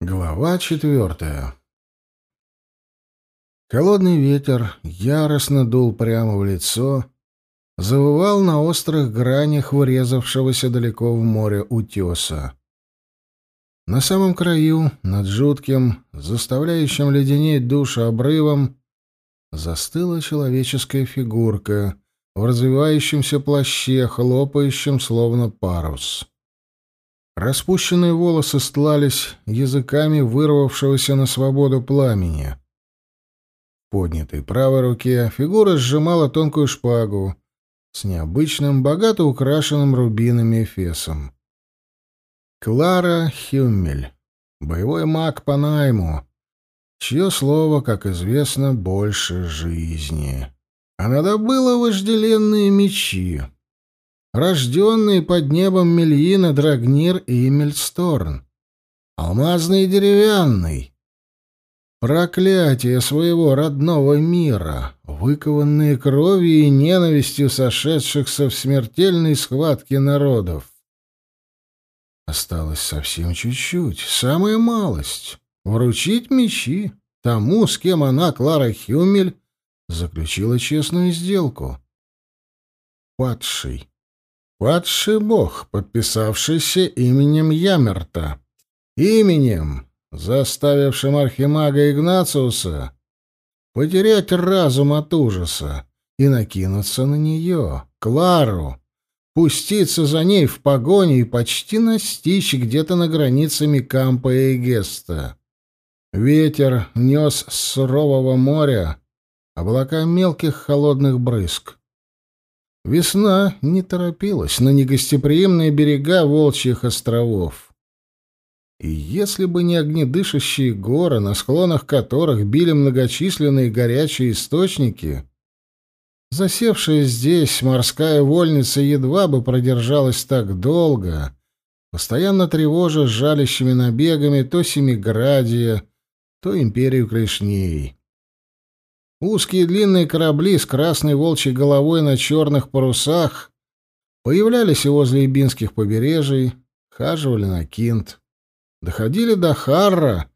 Глава четвертая. Холодный ветер яростно дул прямо в лицо, завывал на острых гранях врезавшегося далеко в море утеса. На самом краю, над жутким, заставляющим леденеть душу обрывом, застыла человеческая фигурка в развивающемся плаще, хлопающем словно парус. Распущенные волосы стлались языками вырвавшегося на свободу пламени. В поднятой правой руке фигура сжимала тонкую шпагу с необычным, богато украшенным рубинами эфесом. Клара Хюммель, боевой маг по найму, чье слово, как известно, больше жизни. Она добыла вожделенные мечи, рожденные под небом Мельина, Драгнир и Эмильсторн. Алмазный и деревянный. Проклятие своего родного мира, выкованные кровью и ненавистью сошедшихся в смертельной схватке народов. Осталось совсем чуть-чуть, самая малость — вручить мечи тому, с кем она, Клара Хюмель, заключила честную сделку. Падший. Падший бог, подписавшийся именем Ямерта. Именем, заставившим архимага Игнациуса потерять разум от ужаса и накинуться на нее, Клару, пуститься за ней в погоню и почти настичь где-то на границе Микампа и Геста. Ветер нес с сурового моря облака мелких холодных брызг. Весна не торопилась на негостеприимные берега Волчьих островов. И если бы не огнедышащие горы, на склонах которых били многочисленные горячие источники, засевшая здесь морская вольница едва бы продержалась так долго, постоянно тревожа жалящими набегами то Семиградия, то империю Клешней. Узкие длинные корабли с красной волчьей головой на черных парусах появлялись и возле Ибинских побережий, хаживали на Кинт, доходили до Харра,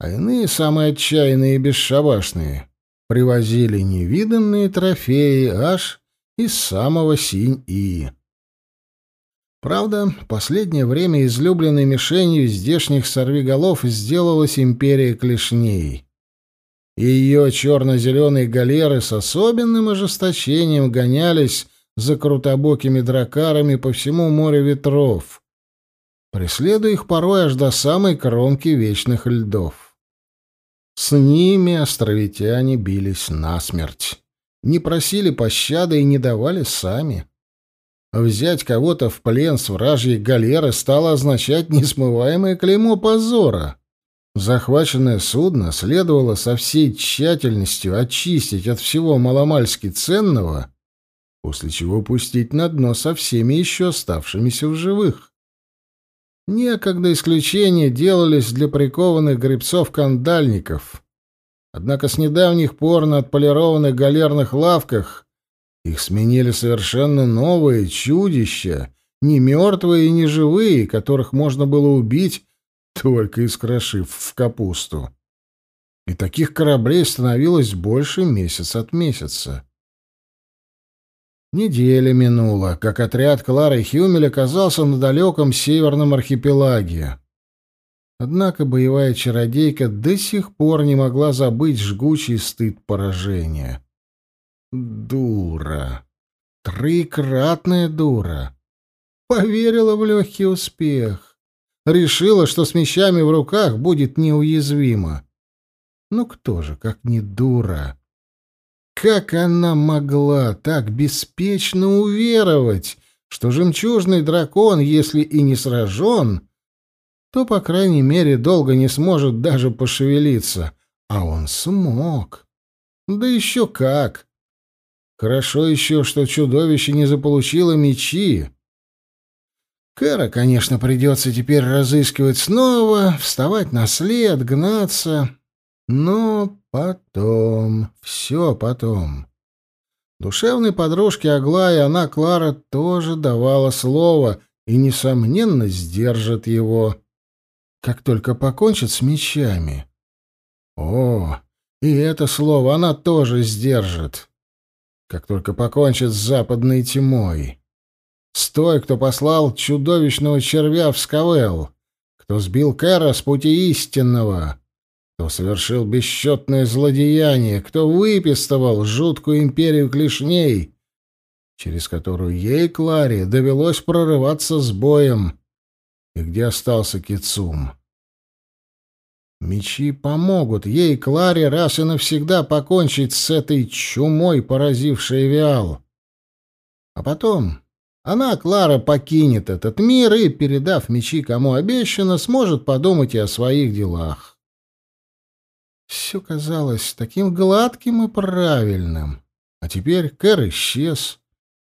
а иные, самые отчаянные и бесшабашные, привозили невиданные трофеи аж из самого Синь-И. Правда, последнее время излюбленной мишенью здешних сорвиголов сделалась империя клешней — и ее черно-зеленые галеры с особенным ожесточением гонялись за крутобокими дракарами по всему морю ветров, преследуя их порой аж до самой кромки вечных льдов. С ними островитяне бились насмерть, не просили пощады и не давали сами. Взять кого-то в плен с вражьей галеры стало означать несмываемое клеймо позора. Захваченное судно следовало со всей тщательностью очистить от всего маломальски ценного, после чего пустить на дно со всеми еще оставшимися в живых. Некогда исключения делались для прикованных гребцов-кандальников. Однако с недавних пор на отполированных галерных лавках их сменили совершенно новые чудища, не мертвые и не живые, которых можно было убить только искрошив в капусту. И таких кораблей становилось больше месяц от месяца. Неделя минула, как отряд Клары Хюмель оказался на далеком северном архипелаге. Однако боевая чародейка до сих пор не могла забыть жгучий стыд поражения. Дура. Трикратная дура. Поверила в легкий успех. Решила, что с мечами в руках будет неуязвима. Ну кто же, как не дура? Как она могла так беспечно уверовать, что жемчужный дракон, если и не сражен, то, по крайней мере, долго не сможет даже пошевелиться. А он смог. Да еще как. Хорошо еще, что чудовище не заполучило мечи. Кэра, конечно, придется теперь разыскивать снова, вставать на след, гнаться. Но потом, все потом. Душевной подружке Аглае она, Клара, тоже давала слово и, несомненно, сдержит его. как только покончит с мечами. О, и это слово она тоже сдержит, как только покончит с западной тьмой. С той, кто послал чудовищного червя в Скавел, кто сбил Кэра с пути истинного, кто совершил бесчетное злодеяние, кто выпистывал жуткую империю клешней, через которую ей, Кларе, довелось прорываться с боем, и где остался Кицум. Мечи помогут ей, Кларе, раз и навсегда покончить с этой чумой, поразившей Виал. А потом она, Клара, покинет этот мир и, передав мечи кому обещано, сможет подумать и о своих делах. Все казалось таким гладким и правильным. А теперь Кэр исчез,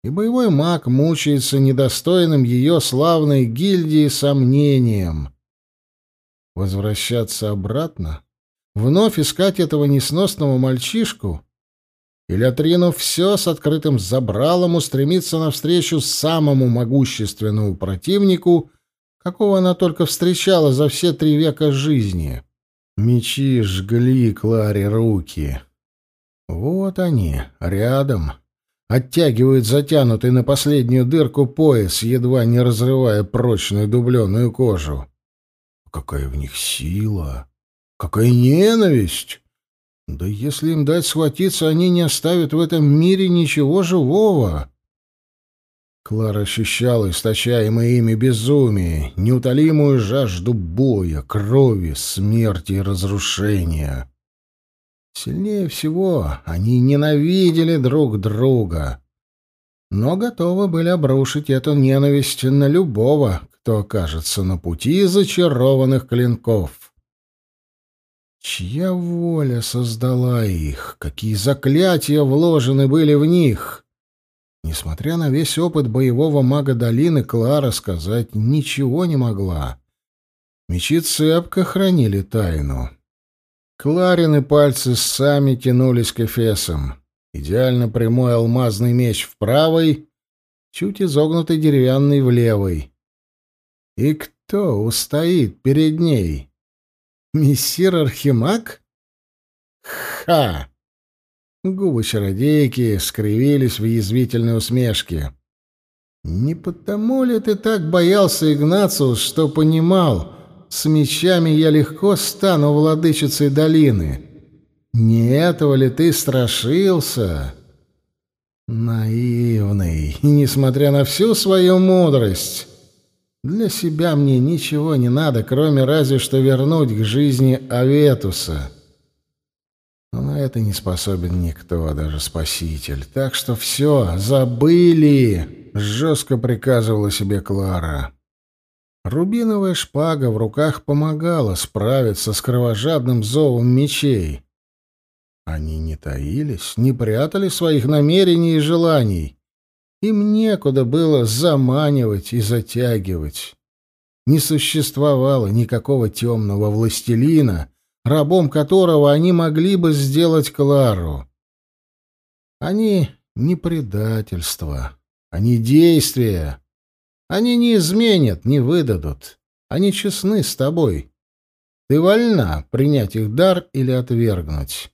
и боевой маг мучается недостойным ее славной гильдии сомнением. Возвращаться обратно? Вновь искать этого несносного мальчишку? Или, отринув все, с открытым забралом устремиться навстречу самому могущественному противнику, какого она только встречала за все три века жизни? Мечи жгли Кларе руки. Вот они, рядом. Оттягивают затянутый на последнюю дырку пояс, едва не разрывая прочную дубленую кожу. Какая в них сила! Какая ненависть! Да если им дать схватиться, они не оставят в этом мире ничего живого. Клара ощущала источаемое ими безумие, неутолимую жажду боя, крови, смерти и разрушения. Сильнее всего они ненавидели друг друга, но готовы были обрушить эту ненависть на любого, кто окажется на пути зачарованных клинков. Чья воля создала их? Какие заклятия вложены были в них? Несмотря на весь опыт боевого мага долины, Клара сказать ничего не могла. Мечи цепко хранили тайну. Кларины пальцы сами тянулись к эфесам. Идеально прямой алмазный меч в правой, чуть изогнутый деревянный в левой. И кто устоит перед ней? Мессир Архимаг? Ха! Губы чародейки скривились в язвительной усмешке. Не потому ли ты так боялся, Игнациус, что понимал, с мечами я легко стану владычицей долины? Не этого ли ты страшился? Наивный, несмотря на всю свою мудрость, для себя мне ничего не надо, кроме разве что вернуть к жизни Аветуса. Но на это не способен никто, даже Спаситель. Так что все, забыли, жестко приказывала себе Клара. Рубиновая шпага в руках помогала справиться с кровожадным зовом мечей. Они не таились, не прятали своих намерений и желаний. Им некуда было заманивать и затягивать. Не существовало никакого темного властелина, рабом которого они могли бы сделать Клару. Они не предательство, они действия. Они не изменят, не выдадут. Они честны с тобой. Ты вольна принять их дар или отвергнуть.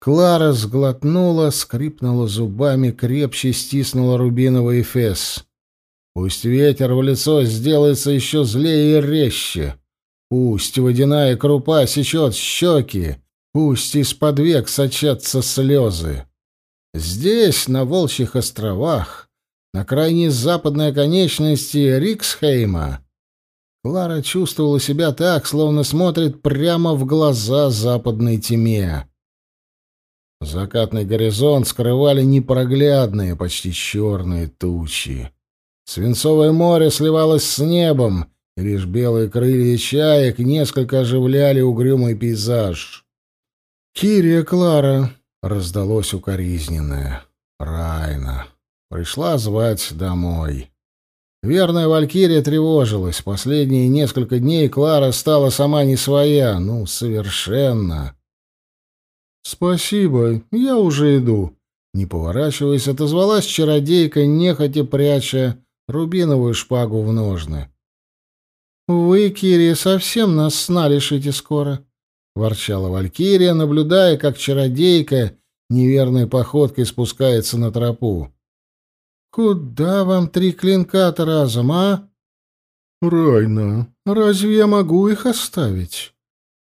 Клара сглотнула, скрипнула зубами, крепче стиснула рубиновый фес. Пусть ветер в лицо сделается еще злее и резче. Пусть водяная крупа сечет щеки, пусть из-под век сочатся слезы. Здесь, на Волчьих островах, на крайней западной оконечности Риксхейма, Клара чувствовала себя так, словно смотрит прямо в глаза западной тьме. Закатный горизонт скрывали непроглядные, почти черные тучи. Свинцовое море сливалось с небом, и лишь белые крылья чаек несколько оживляли угрюмый пейзаж. «Кирия Клара!» — раздалось укоризненное. «Райна!» Пришла звать домой. Верная Валькирия тревожилась. Последние несколько дней Клара стала сама не своя, ну, совершенно. «Спасибо, я уже иду», — не поворачиваясь, отозвалась чародейка, нехотя пряча рубиновую шпагу в ножны. «Вы, Кирия, совсем нас сна лишите скоро», — ворчала Валькирия, наблюдая, как чародейка неверной походкой спускается на тропу. «Куда вам три клинка-то разом, а?» «Райна, разве я могу их оставить?»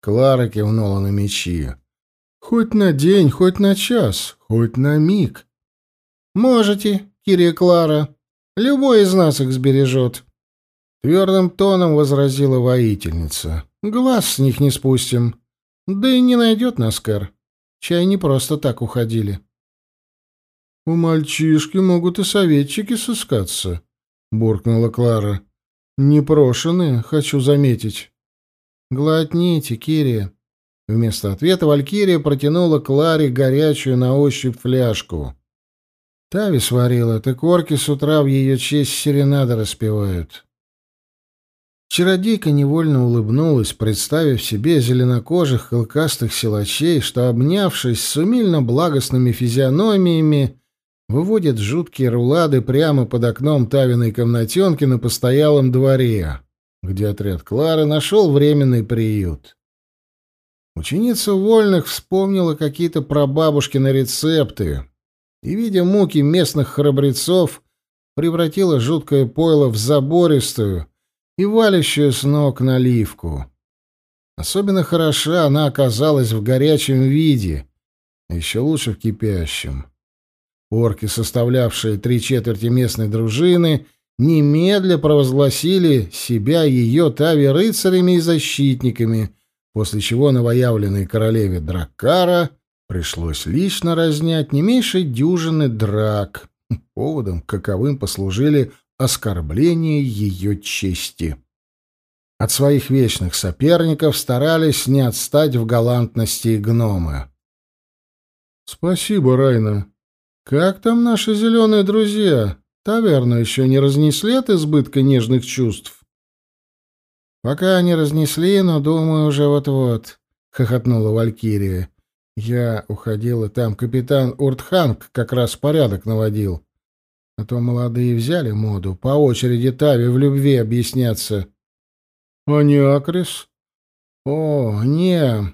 Клара кивнула на мечи. «Хоть на день, хоть на час, хоть на миг». «Можете, Кирия Клара. Любой из нас их сбережет». Твердым тоном возразила воительница. «Глаз с них не спустим. Да и не найдет нас Кэр. Чай не просто так уходили». «У мальчишки могут и советчики сыскаться», — буркнула Клара. «Непрошенные, хочу заметить». «Глотните, Кирия». Вместо ответа Валькирия протянула Кларе горячую на ощупь фляжку. Тави сварила, так орки с утра в ее честь серенады распевают. Чародейка невольно улыбнулась, представив себе зеленокожих клыкастых силачей, что, обнявшись с умильно благостными физиономиями, выводят жуткие рулады прямо под окном Тавиной комнатенки на постоялом дворе, где отряд Клары нашел временный приют. Ученица Вольных вспомнила какие-то прабабушкины рецепты и, видя муки местных храбрецов, превратила жуткое пойло в забористую, и валящую с ног наливку. Особенно хороша она оказалась в горячем виде, а еще лучше в кипящем. Орки, составлявшие три четверти местной дружины, немедля провозгласили себя ее тави рыцарями и защитниками, после чего новоявленной королеве Драккара пришлось лично разнять не меньше дюжины драк, поводом каковым послужили оскорбление ее чести. От своих вечных соперников старались не отстать в галантности гномы. «Спасибо, Райна. Как там наши зеленые друзья? Таверну еще не разнесли от избытка нежных чувств?» «Пока не разнесли, но, думаю, уже вот-вот», — хохотнула Валькирия. «Я уходила, там капитан Уртханг как раз порядок наводил. А то молодые взяли моду по очереди Тави в любви объясняться. А не Акрис? О, не.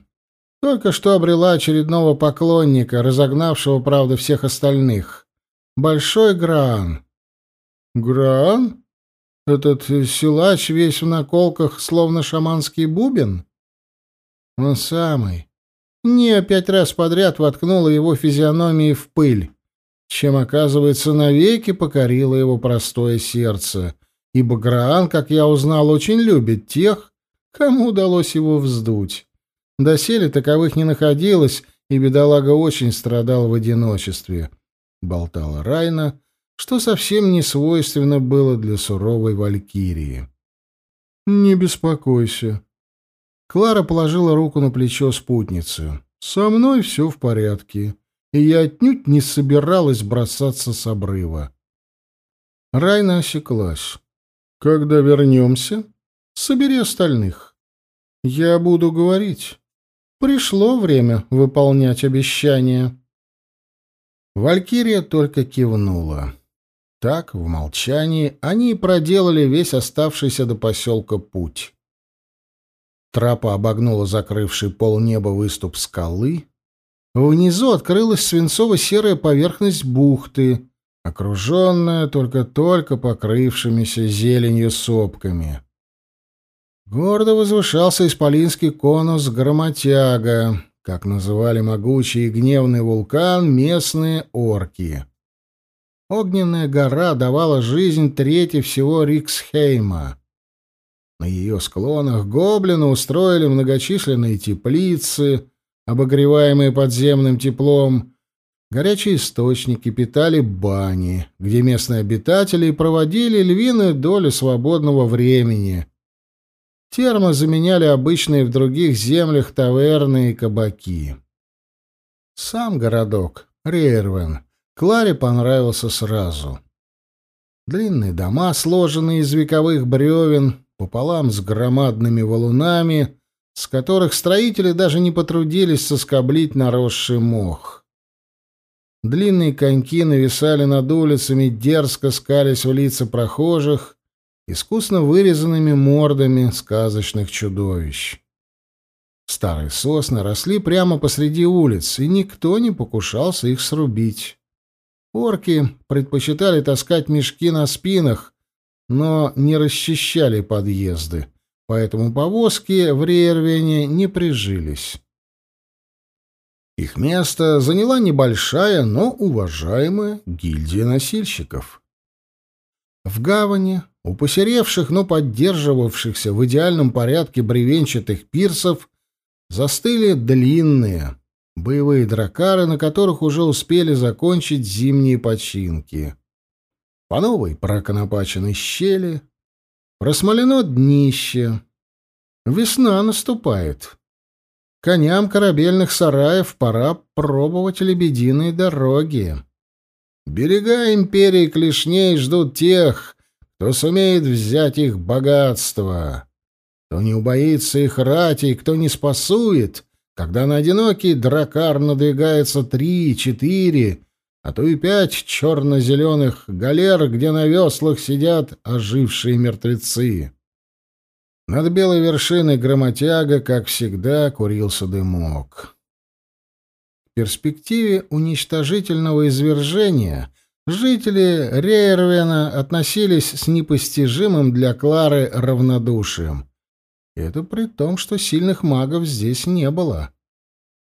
Только что обрела очередного поклонника, разогнавшего, правда, всех остальных. Большой Граан. Граан? Этот силач весь в наколках, словно шаманский бубен? Он самый. Не пять раз подряд воткнула его физиономией в пыль чем, оказывается, навеки покорило его простое сердце, ибо Граан, как я узнал, очень любит тех, кому удалось его вздуть. Доселе таковых не находилось, и бедолага очень страдал в одиночестве. Болтала Райна, что совсем не свойственно было для суровой валькирии. «Не беспокойся». Клара положила руку на плечо спутницы. «Со мной все в порядке и я отнюдь не собиралась бросаться с обрыва. Райна осеклась. «Когда вернемся, собери остальных. Я буду говорить. Пришло время выполнять обещания». Валькирия только кивнула. Так, в молчании, они проделали весь оставшийся до поселка путь. Трапа обогнула закрывший полнеба выступ скалы, Внизу открылась свинцово-серая поверхность бухты, окруженная только-только покрывшимися зеленью сопками. Гордо возвышался исполинский конус Громотяга, как называли могучий и гневный вулкан местные орки. Огненная гора давала жизнь трети всего Риксхейма. На ее склонах гоблины устроили многочисленные теплицы — обогреваемые подземным теплом, горячие источники питали бани, где местные обитатели проводили львиную долю свободного времени. Термы заменяли обычные в других землях таверны и кабаки. Сам городок, Рейрвен, Кларе понравился сразу. Длинные дома, сложенные из вековых бревен, пополам с громадными валунами, с которых строители даже не потрудились соскоблить наросший мох. Длинные коньки нависали над улицами, дерзко скались в лица прохожих искусно вырезанными мордами сказочных чудовищ. Старые сосны росли прямо посреди улиц, и никто не покушался их срубить. Орки предпочитали таскать мешки на спинах, но не расчищали подъезды, поэтому повозки в Рейервене не прижились. Их место заняла небольшая, но уважаемая гильдия носильщиков. В гавани, у посеревших, но поддерживавшихся в идеальном порядке бревенчатых пирсов, застыли длинные боевые дракары, на которых уже успели закончить зимние починки. По новой проконопаченной щели просмолено днище. Весна наступает. Коням корабельных сараев пора пробовать лебединые дороги. Берега империи клешней ждут тех, кто сумеет взять их богатство, кто не убоится их рати, кто не спасует, когда на одинокий дракар надвигается три, четыре, а то и пять черно-зеленых галер, где на веслах сидят ожившие мертвецы. Над белой вершиной громотяга, как всегда, курился дымок. В перспективе уничтожительного извержения жители Рейервена относились с непостижимым для Клары равнодушием. Это при том, что сильных магов здесь не было.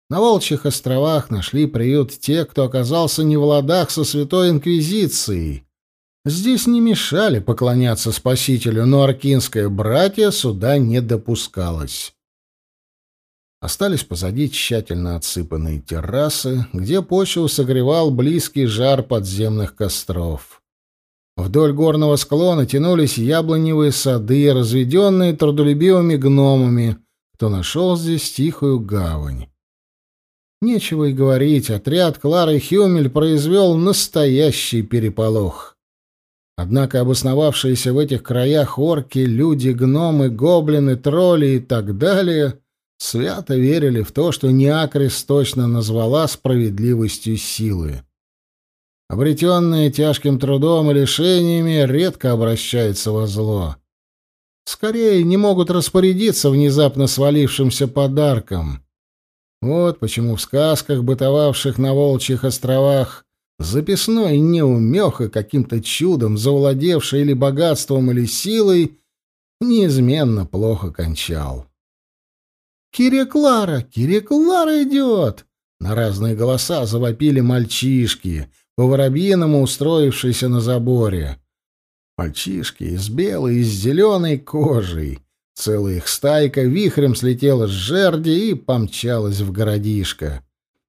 На Волчьих островах нашли приют те, кто оказался не в ладах со Святой Инквизицией, Здесь не мешали поклоняться Спасителю, но аркинское братье сюда не допускалось. Остались позади тщательно отсыпанные террасы, где почву согревал близкий жар подземных костров. Вдоль горного склона тянулись яблоневые сады, разведенные трудолюбивыми гномами, кто нашел здесь тихую гавань. Нечего и говорить, отряд Клары Хюмель произвел настоящий переполох. Однако обосновавшиеся в этих краях орки, люди, гномы, гоблины, тролли и так далее свято верили в то, что Неакрис точно назвала справедливостью силы. Обретенные тяжким трудом и лишениями редко обращаются во зло. Скорее, не могут распорядиться внезапно свалившимся подарком. Вот почему в сказках, бытовавших на Волчьих островах, Записной неумеха, каким-то чудом завладевший или богатством, или силой, неизменно плохо кончал. «Кире Клара! Кире Клара идет!» На разные голоса завопили мальчишки, по-воробьиному устроившиеся на заборе. Мальчишки с белой и с зеленой кожей. Целая их стайка вихрем слетела с жерди и помчалась в городишко.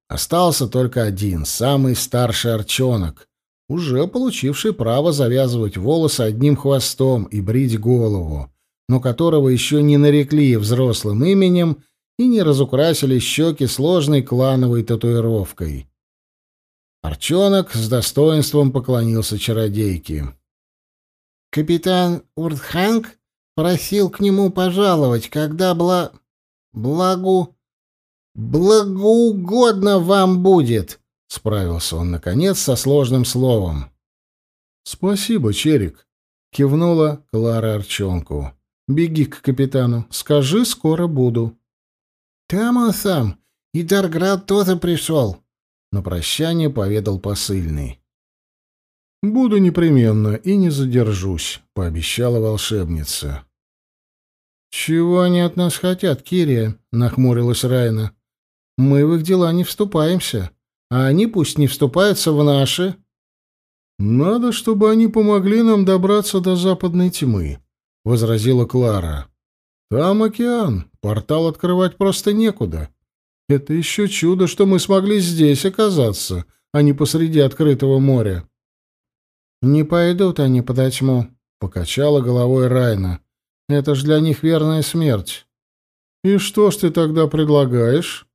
Остался только один, самый старший арчонок, уже получивший право завязывать волосы одним хвостом и брить голову, но которого еще не нарекли взрослым именем и не разукрасили щеки сложной клановой татуировкой. Арчонок с достоинством поклонился чародейке. «Капитан Уртханг просил к нему пожаловать, когда бла... благу...» «Благоугодно вам будет!» — справился он, наконец, со сложным словом. «Спасибо, Черик!» — кивнула Клара Арчонку. «Беги к капитану. Скажи, скоро буду». «Там он сам. И Дарград тоже пришел», — на прощание поведал посыльный. «Буду непременно и не задержусь», — пообещала волшебница. «Чего они от нас хотят, Кирия?» — нахмурилась Райна. Мы в их дела не вступаемся, а они пусть не вступаются в наши. Надо, чтобы они помогли нам добраться до западной тьмы, возразила Клара. Там океан, портал открывать просто некуда. Это еще чудо, что мы смогли здесь оказаться, а не посреди открытого моря. Не пойдут они под тьму, покачала головой Райна. Это ж для них верная смерть. И что ж ты тогда предлагаешь?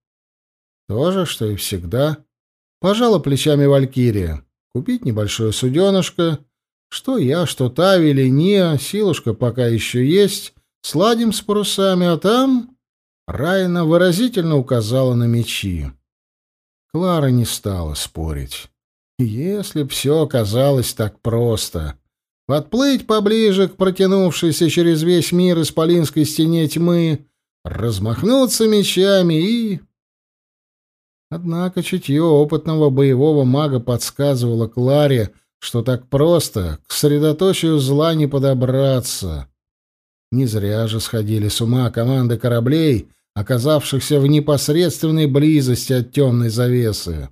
То же, что и всегда. Пожала плечами Валькирия. Купить небольшое суденышко. Что я, что Тави или Ния, силушка пока еще есть. Сладим с парусами, а там... Райна выразительно указала на мечи. Клара не стала спорить. Если б все оказалось так просто. подплыть поближе к протянувшейся через весь мир исполинской стене тьмы, размахнуться мечами и... Однако чутье опытного боевого мага подсказывало Кларе, что так просто к средоточию зла не подобраться. Не зря же сходили с ума команды кораблей, оказавшихся в непосредственной близости от темной завесы.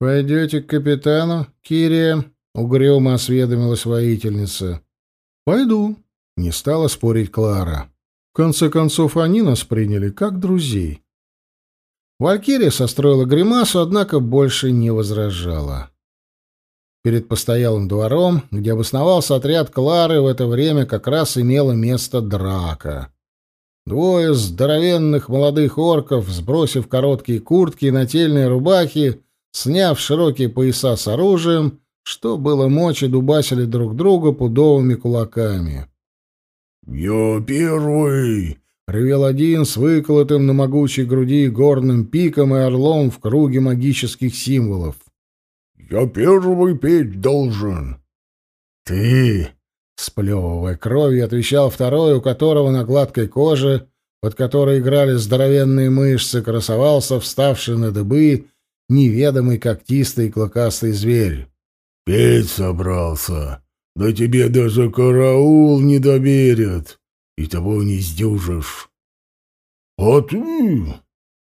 «Пойдете к капитану, Кирия?» — угрюмо осведомилась воительница. «Пойду», — не стала спорить Клара. В конце концов, они нас приняли как друзей. Валькирия состроила гримасу, однако больше не возражала. Перед постоялым двором, где обосновался отряд Клары, в это время как раз имела место драка. Двое здоровенных молодых орков, сбросив короткие куртки и нательные рубахи, сняв широкие пояса с оружием, что было мочи, дубасили друг друга пудовыми кулаками. «Я первый!» — ревел один с выколотым на могучей груди горным пиком и орлом в круге магических символов. Я первый петь должен. Ты, сплевывая кровью, отвечал второй, у которого на гладкой коже, под которой играли здоровенные мышцы, красовался вставший на дыбы неведомый когтистый клыкастый зверь. Петь собрался. Да тебе даже караул не доверят, и того не сдюжишь. А ты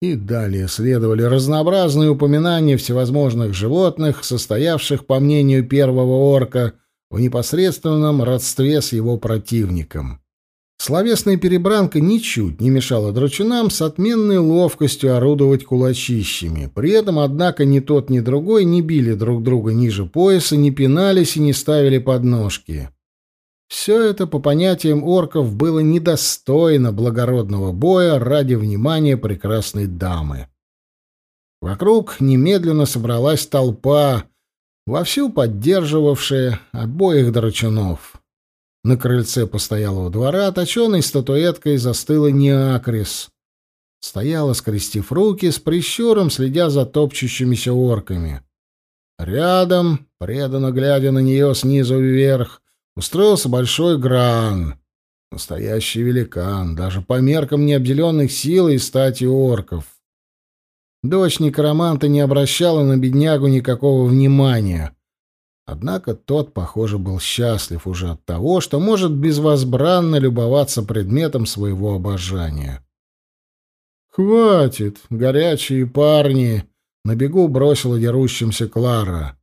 и далее следовали разнообразные упоминания всевозможных животных, состоявших, по мнению первого орка, в непосредственном родстве с его противником. Словесная перебранка ничуть не мешала драчунам с отменной ловкостью орудовать кулачищами. При этом, однако, ни тот, ни другой не били друг друга ниже пояса, не пинались и не ставили подножки. Все это, по понятиям орков, было недостойно благородного боя ради внимания прекрасной дамы. Вокруг немедленно собралась толпа, вовсю поддерживавшая обоих драчунов. На крыльце постоялого двора точеной статуэткой застыла Неакрис. Стояла, скрестив руки, с прищуром следя за топчущимися орками. Рядом, преданно глядя на нее снизу вверх, устроился большой гран. Настоящий великан, даже по меркам необделенных силой и стати орков. Дочь некроманта не обращала на беднягу никакого внимания. Однако тот, похоже, был счастлив уже от того, что может безвозбранно любоваться предметом своего обожания. «Хватит, горячие парни!» — на бегу бросила дерущимся Клара.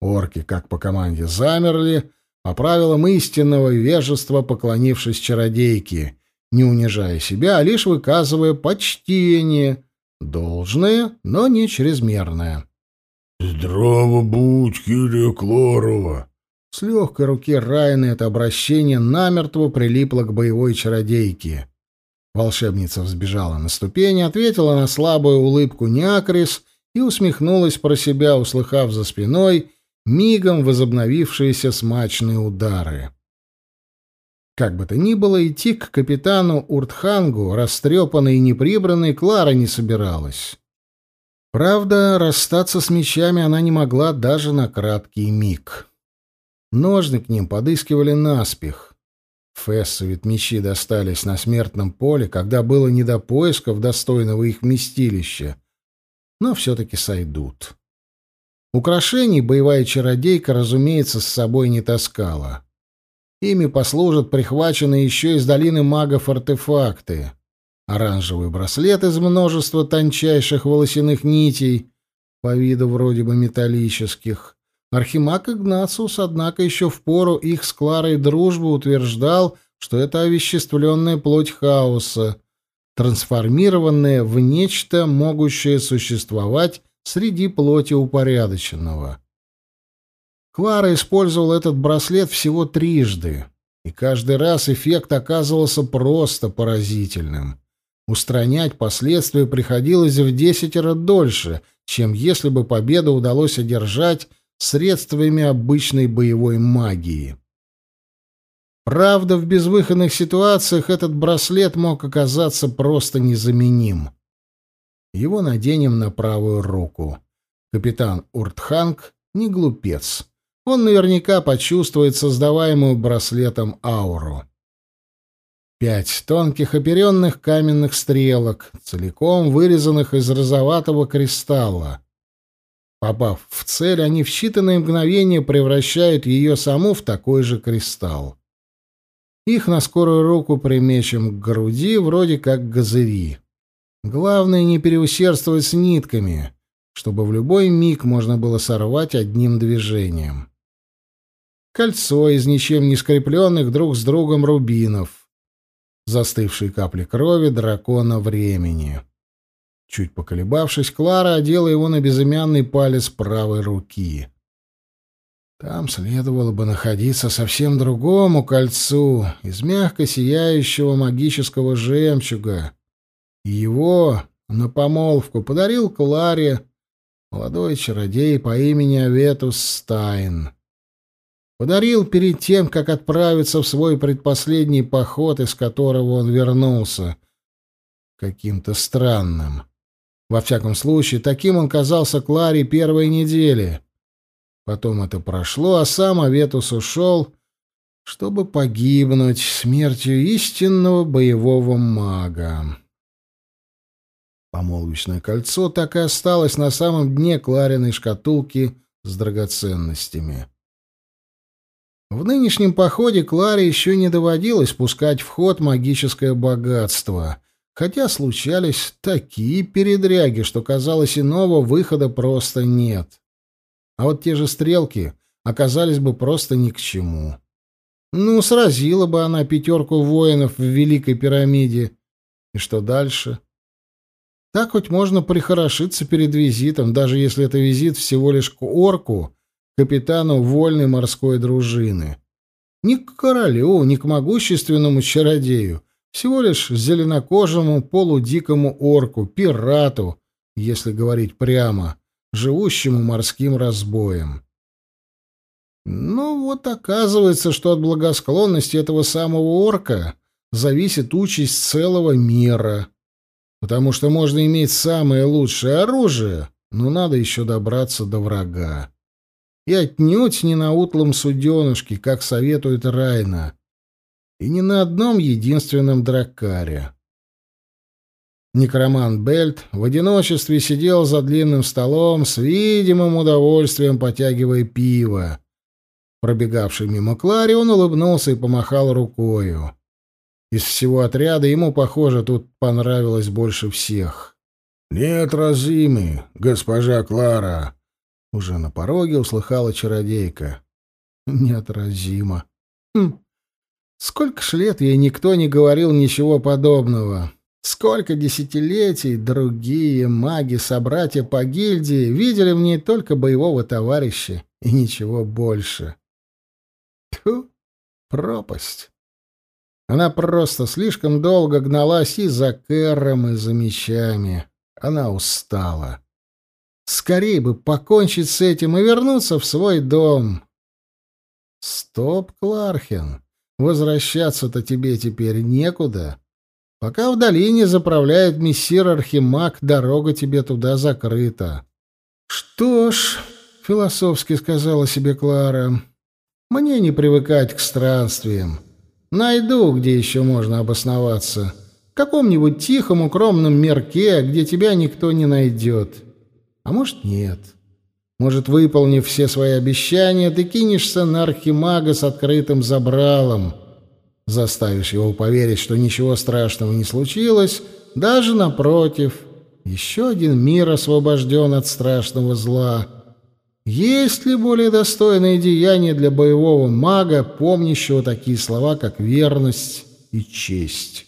Орки, как по команде, замерли, по правилам истинного вежества поклонившись чародейке, не унижая себя, а лишь выказывая почтение, должное, но не чрезмерное. «Здраво будь, Кирия Кларова!» С легкой руки Райны это обращение намертво прилипло к боевой чародейке. Волшебница взбежала на ступени, ответила на слабую улыбку Неакрис и усмехнулась про себя, услыхав за спиной мигом возобновившиеся смачные удары. Как бы то ни было, идти к капитану Уртхангу, растрепанной и неприбранной, Клара не собиралась. Правда, расстаться с мечами она не могла даже на краткий миг. Ножны к ним подыскивали наспех. Фессу ведь мечи достались на смертном поле, когда было не до поисков достойного их вместилища, но все-таки сойдут. Украшений боевая чародейка, разумеется, с собой не таскала. Ими послужат прихваченные еще из долины магов артефакты. Оранжевый браслет из множества тончайших волосяных нитей, по виду вроде бы металлических. Архимаг Игнациус, однако, еще в пору их с Кларой дружбы утверждал, что это овеществленная плоть хаоса, трансформированная в нечто, могущее существовать среди плоти упорядоченного. Клара использовал этот браслет всего трижды, и каждый раз эффект оказывался просто поразительным. Устранять последствия приходилось в десятеро дольше, чем если бы победу удалось одержать средствами обычной боевой магии. Правда, в безвыходных ситуациях этот браслет мог оказаться просто незаменим. Его наденем на правую руку. Капитан Уртханг не глупец. он наверняка почувствует создаваемую браслетом ауру. Пять тонких оперенных каменных стрелок, целиком вырезанных из розоватого кристалла. Попав в цель, они в считанные мгновения превращают ее саму в такой же кристалл. Их на скорую руку примечем к груди, вроде как газыри. Главное не переусердствовать с нитками, чтобы в любой миг можно было сорвать одним движением. Кольцо из ничем не скрепленных друг с другом рубинов. Застывшие капли крови дракона времени. Чуть поколебавшись, Клара одела его на безымянный палец правой руки. Там следовало бы находиться совсем другому кольцу из мягко сияющего магического жемчуга. Его на помолвку подарил Кларе молодой чародей по имени Аветус Стайн. Подарил перед тем, как отправиться в свой предпоследний поход, из которого он вернулся. Каким-то странным. Во всяком случае, таким он казался Кларе первой недели. Потом это прошло, а сам Аветус ушел, чтобы погибнуть смертью истинного боевого мага. Помолвочное кольцо так и осталось на самом дне Клариной шкатулки с драгоценностями. В нынешнем походе Кларе еще не доводилось пускать в ход магическое богатство — хотя случались такие передряги, что, казалось, иного выхода просто нет. А вот те же стрелки оказались бы просто ни к чему. Ну, сразила бы она пятерку воинов в Великой пирамиде. И что дальше? Так хоть можно прихорошиться перед визитом, даже если это визит всего лишь к орку, капитану вольной морской дружины. Ни к королю, ни к могущественному чародею, всего лишь зеленокожему полудикому орку, пирату, если говорить прямо, живущему морским разбоем. Ну вот оказывается, что от благосклонности этого самого орка зависит участь целого мира. Потому что можно иметь самое лучшее оружие, но надо еще добраться до врага. И отнюдь не на утлом суденышке, как советует Райна, и не на одном единственном дракаре. Некроман Бельт в одиночестве сидел за длинным столом с видимым удовольствием потягивая пиво. Пробегавший мимо Клари, он улыбнулся и помахал рукою. Из всего отряда ему, похоже, тут понравилось больше всех. «Неотразимый, госпожа Клара!» Уже на пороге услыхала чародейка. «Неотразимо. Хм, Сколько ж лет ей никто не говорил ничего подобного. Сколько десятилетий другие маги, собратья по гильдии видели в ней только боевого товарища и ничего больше. Тьфу, пропасть. Она просто слишком долго гналась и за Кэром, и за мечами. Она устала. Скорее бы покончить с этим и вернуться в свой дом. Стоп, Клархен. Возвращаться-то тебе теперь некуда. Пока в долине заправляет мессир Архимаг, дорога тебе туда закрыта. Что ж, философски сказала себе Клара, мне не привыкать к странствиям. Найду, где еще можно обосноваться. В каком-нибудь тихом укромном мерке, где тебя никто не найдет. А может, нет. Может, выполнив все свои обещания, ты кинешься на архимага с открытым забралом, заставишь его поверить, что ничего страшного не случилось, даже напротив, еще один мир освобожден от страшного зла. Есть ли более достойное деяние для боевого мага, помнящего такие слова, как верность и честь?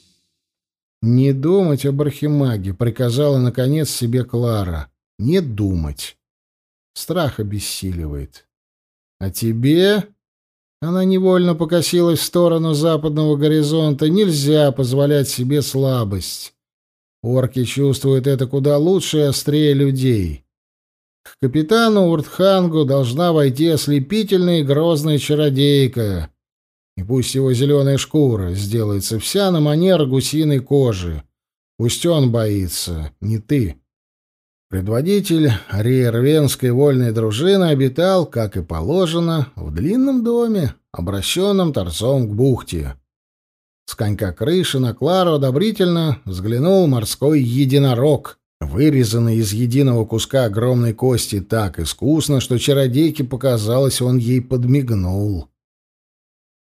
«Не думать об архимаге», — приказала, наконец, себе Клара. «Не думать». Страх обессиливает. А тебе... Она невольно покосилась в сторону западного горизонта. Нельзя позволять себе слабость. Орки чувствуют это куда лучше и острее людей. К капитану Уртхангу должна войти ослепительная и грозная чародейка. И пусть его зеленая шкура сделается вся на манер гусиной кожи. Пусть он боится, не ты. Предводитель Риервенской вольной дружины обитал, как и положено, в длинном доме, обращенном торцом к бухте. С конька крыши на Клару одобрительно взглянул морской единорог, вырезанный из единого куска огромной кости так искусно, что чародейке показалось, он ей подмигнул.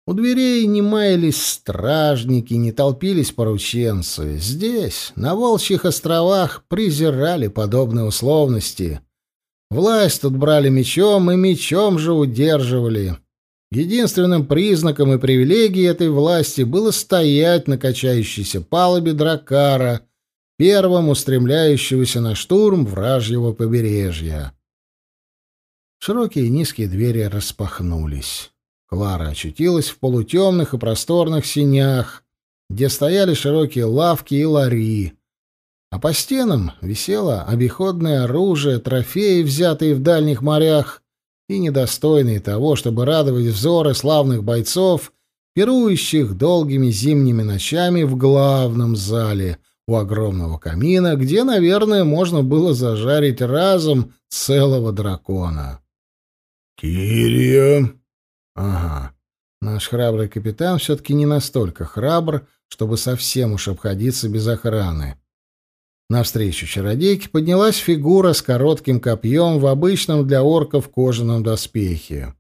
У дверей не маялись стражники, не толпились порученцы. Здесь, на Волчьих островах, презирали подобные условности. Власть тут брали мечом, и мечом же удерживали. Единственным признаком и привилегией этой власти было стоять на качающейся палубе дракара, первым устремляющегося на штурм вражьего побережья. Широкие низкие двери распахнулись. Клара очутилась в полутемных и просторных синях, где стояли широкие лавки и лари, а по стенам висело обиходное оружие, трофеи, взятые в дальних морях, и недостойные того, чтобы радовать взоры славных бойцов, пирующих долгими зимними ночами в главном зале у огромного камина, где, наверное, можно было зажарить разом целого дракона. «Кирия!» Ага. Наш храбрый капитан все-таки не настолько храбр, чтобы совсем уж обходиться без охраны. Навстречу чародейке поднялась фигура с коротким копьем в обычном для орков кожаном доспехе.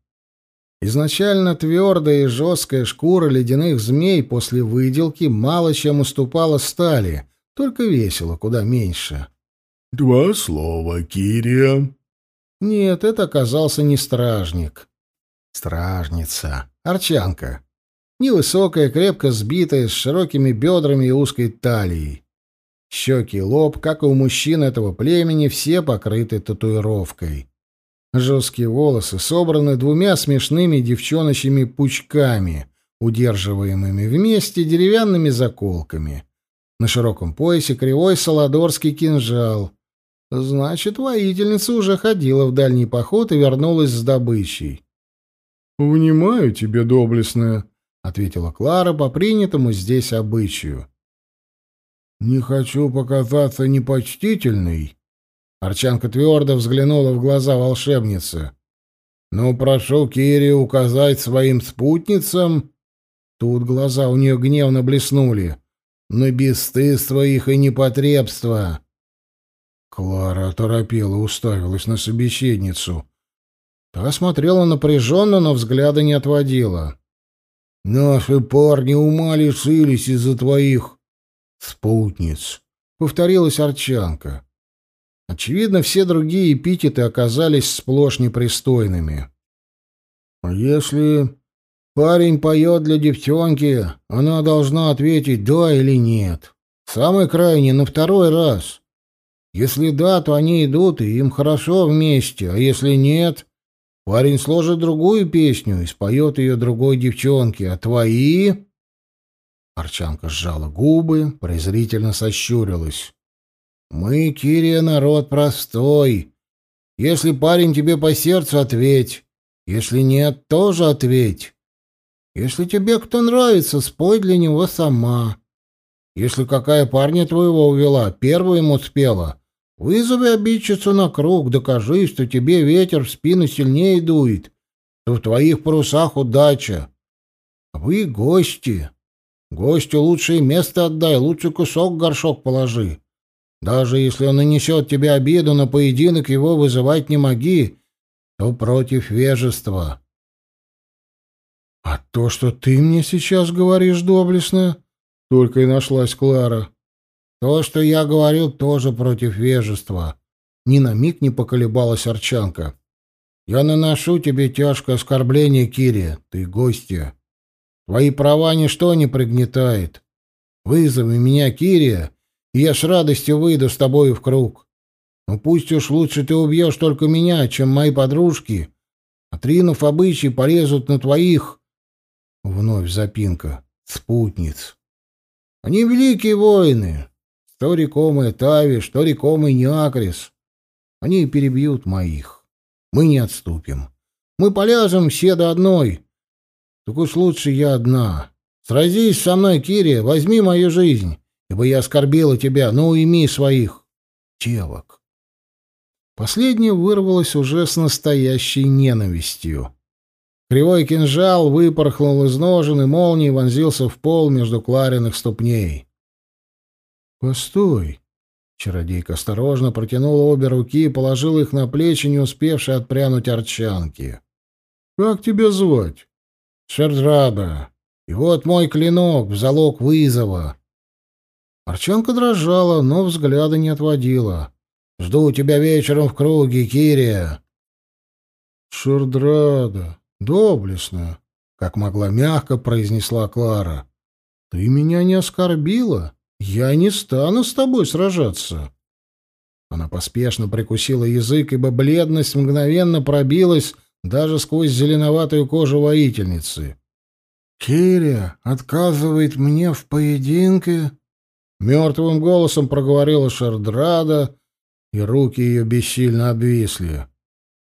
Изначально твердая и жесткая шкура ледяных змей после выделки мало чем уступала стали, только весело куда меньше. «Два слова, Кирия». Нет, это оказался не стражник. Стражница. Арчанка. Невысокая, крепко сбитая, с широкими бедрами и узкой талией. Щеки и лоб, как и у мужчин этого племени, все покрыты татуировкой. Жесткие волосы собраны двумя смешными девчоночьими пучками, удерживаемыми вместе деревянными заколками. На широком поясе кривой саладорский кинжал. Значит, воительница уже ходила в дальний поход и вернулась с добычей. «Внимаю тебе, доблестная», — ответила Клара по принятому здесь обычаю. «Не хочу показаться непочтительной». Арчанка твердо взглянула в глаза волшебницы. «Но прошу Кири указать своим спутницам...» Тут глаза у нее гневно блеснули. «На бесстыдство их и непотребство!» Клара оторопела, уставилась на собеседницу. Та смотрела напряженно, но взгляда не отводила. «Наши парни ума лишились из-за твоих спутниц», — повторилась Арчанка. Очевидно, все другие эпитеты оказались сплошь непристойными. «А если парень поет для девчонки, она должна ответить «да» или «нет». Самый крайний на второй раз. Если да, то они идут, и им хорошо вместе, а если нет, Парень сложит другую песню и споет ее другой девчонке, а твои...» Арчанка сжала губы, презрительно сощурилась. «Мы, Кирия, народ простой. Если парень тебе по сердцу, ответь. Если нет, тоже ответь. Если тебе кто нравится, спой для него сама. Если какая парня твоего увела, первым успела, Вызови обидчицу на круг, докажи, что тебе ветер в спину сильнее дует, что в твоих парусах удача. А вы гости. Гостю лучшее место отдай, лучший кусок горшок положи. Даже если он нанесет тебе обиду, на поединок его вызывать не моги, то против вежества. — А то, что ты мне сейчас говоришь, доблестно, только и нашлась Клара. То, что я говорил, тоже против вежества. Ни на миг не поколебалась Арчанка. Я наношу тебе тяжкое оскорбление, Кири, ты гостья. Твои права ничто не пригнетает. Вызови меня, Кирия, и я с радостью выйду с тобой в круг. Но пусть уж лучше ты убьешь только меня, чем мои подружки, отринув обычаи, порезут на твоих... Вновь запинка. Спутниц. Они великие воины, что рекомый Тави, что рекомый Неакрис. Они перебьют моих. Мы не отступим. Мы поляжем все до одной. Так уж лучше я одна. Сразись со мной, Кири, возьми мою жизнь, ибо я оскорбила тебя, но уйми своих девок. Последнее вырвалось уже с настоящей ненавистью. Кривой кинжал выпорхнул из ножен и молнией вонзился в пол между Клариных ступней. «Постой!» Чародейка осторожно протянула обе руки и положила их на плечи, не успевшей отпрянуть арчанки. «Как тебя звать?» «Шердрада. И вот мой клинок в залог вызова». Арчанка дрожала, но взгляда не отводила. «Жду тебя вечером в круге, Кирия». «Шердрада, доблестно», — как могла мягко произнесла Клара. «Ты меня не оскорбила?» Я не стану с тобой сражаться. Она поспешно прикусила язык, ибо бледность мгновенно пробилась даже сквозь зеленоватую кожу воительницы. «Кирия отказывает мне в поединке?» Мертвым голосом проговорила Шардрада, и руки ее бессильно обвисли.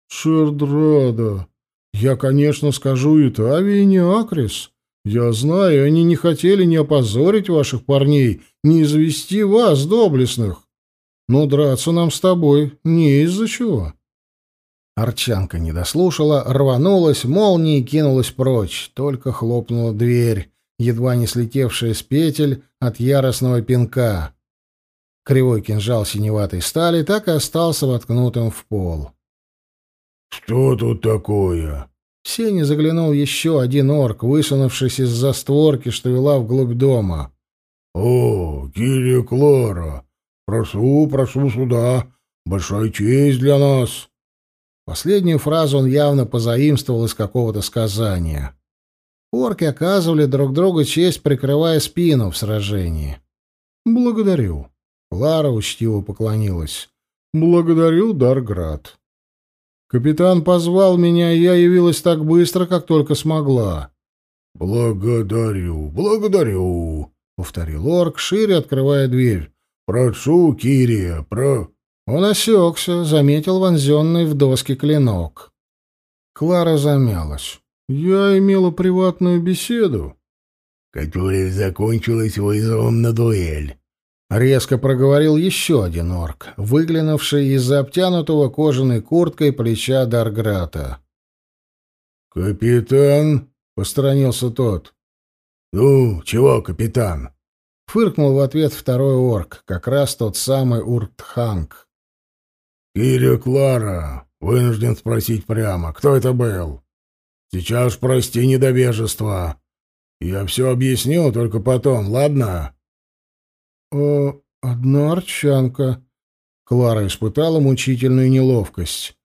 «Шардрада, я, конечно, скажу и Тави, и не Акрис. Я знаю, они не хотели ни опозорить ваших парней, ни извести вас, доблестных. Но драться нам с тобой не из-за чего. Арчанка не дослушала, рванулась, молнией кинулась прочь, только хлопнула дверь, едва не слетевшая с петель от яростного пинка. Кривой кинжал синеватой стали так и остался воткнутым в пол. «Что тут такое?» В сене заглянул еще один орк, высунувшись из-за створки, что вела вглубь дома. «О, Кирия Клара! Прошу, прошу сюда! Большая честь для нас!» Последнюю фразу он явно позаимствовал из какого-то сказания. Орки оказывали друг другу честь, прикрывая спину в сражении. «Благодарю». Клара учтиво поклонилась. «Благодарю, Дарград». Капитан позвал меня, и я явилась так быстро, как только смогла. «Благодарю, благодарю», — повторил орк, шире открывая дверь. «Прошу, Кирия, про...» Он осекся, заметил вонзенный в доски клинок. Клара замялась. «Я имела приватную беседу». «Которая закончилась вызовом на дуэль», Резко проговорил еще один орк, выглянувший из-за обтянутого кожаной курткой плеча Дарграта. «Капитан?» — посторонился тот. «Ну, чего, капитан?» — фыркнул в ответ второй орк, как раз тот самый Уртханг. «Киря Клара, вынужден спросить прямо, кто это был? Сейчас прости недовежество. Я все объясню, только потом, ладно?» «О, одна арчанка». Клара испытала мучительную неловкость.